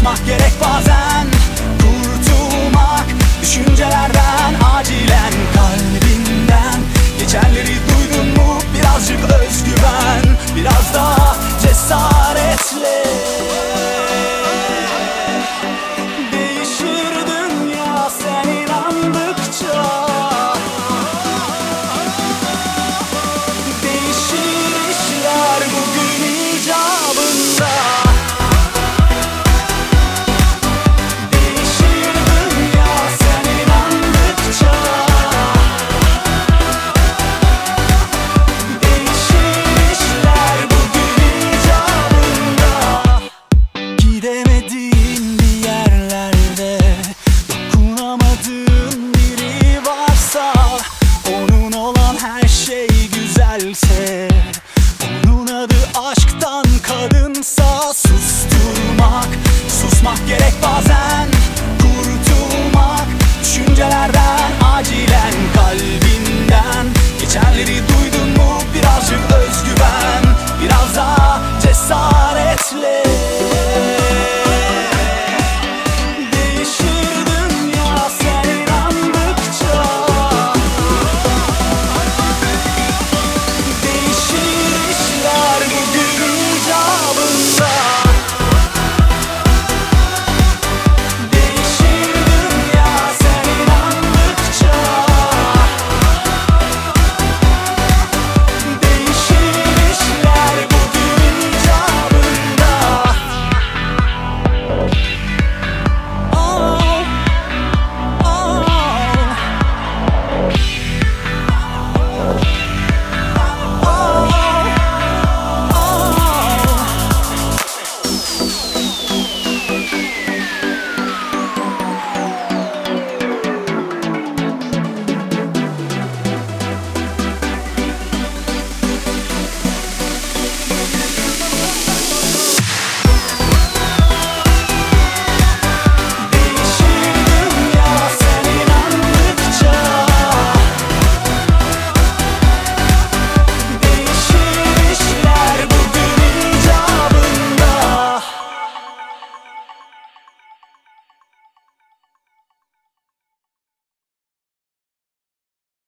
Susmak gerek bazen. alce.